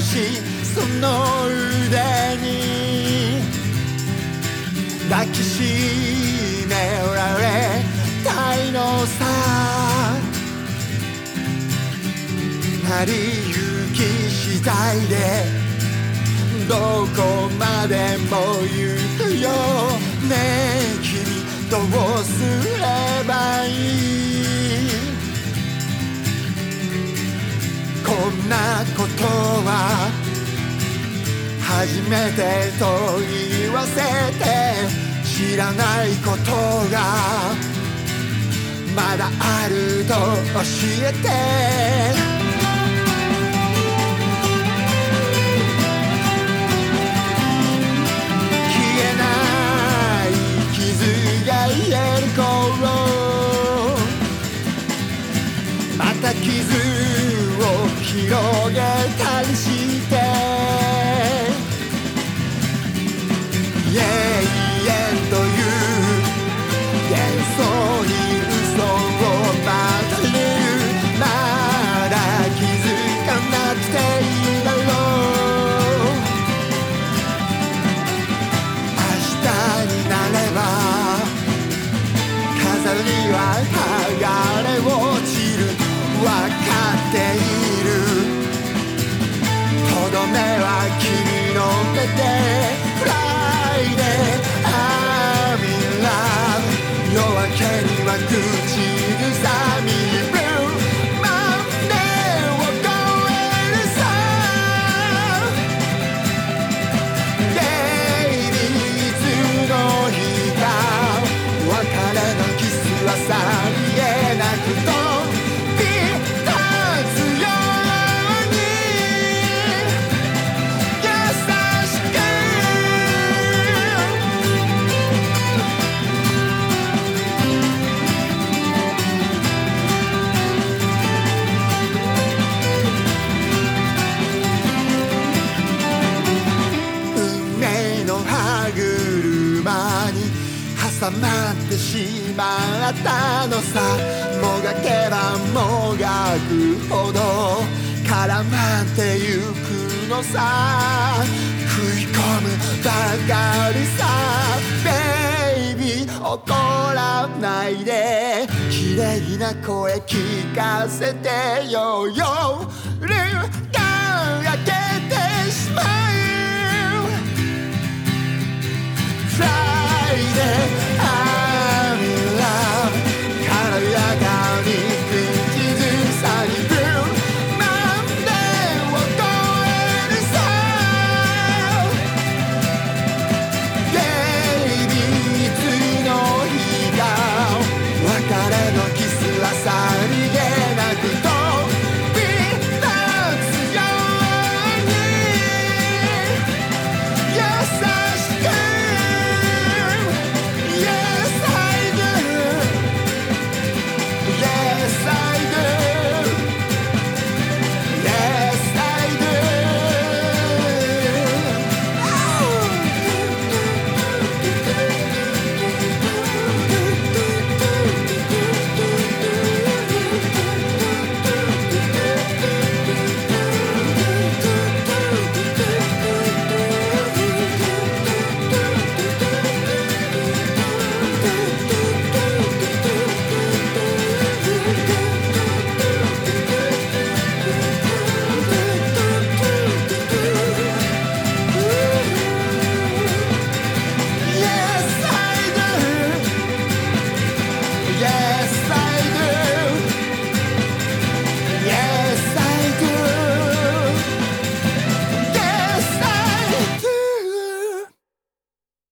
しその腕に。抱きしめられたいのさ。成り行き次第でどこまでも行くよ。ねえ君どうすればいい？んなことは初めてと言わせて知らないことがまだあると教えて。広げたりしてイエイエンという幻想に嘘をまとるまだ気づかなくていいだろう明日になれば飾りは剥がの車に挟まってしまったのさ。もがけばもがくほど絡まってゆくのさ。食い込むばかりさ。Baby 怒らないで。綺麗な声聞かせてよ。よ